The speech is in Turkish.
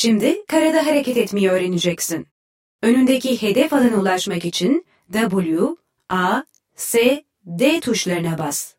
Şimdi karada hareket etmeyi öğreneceksin. Önündeki hedef alana ulaşmak için W, A, S, D tuşlarına bas.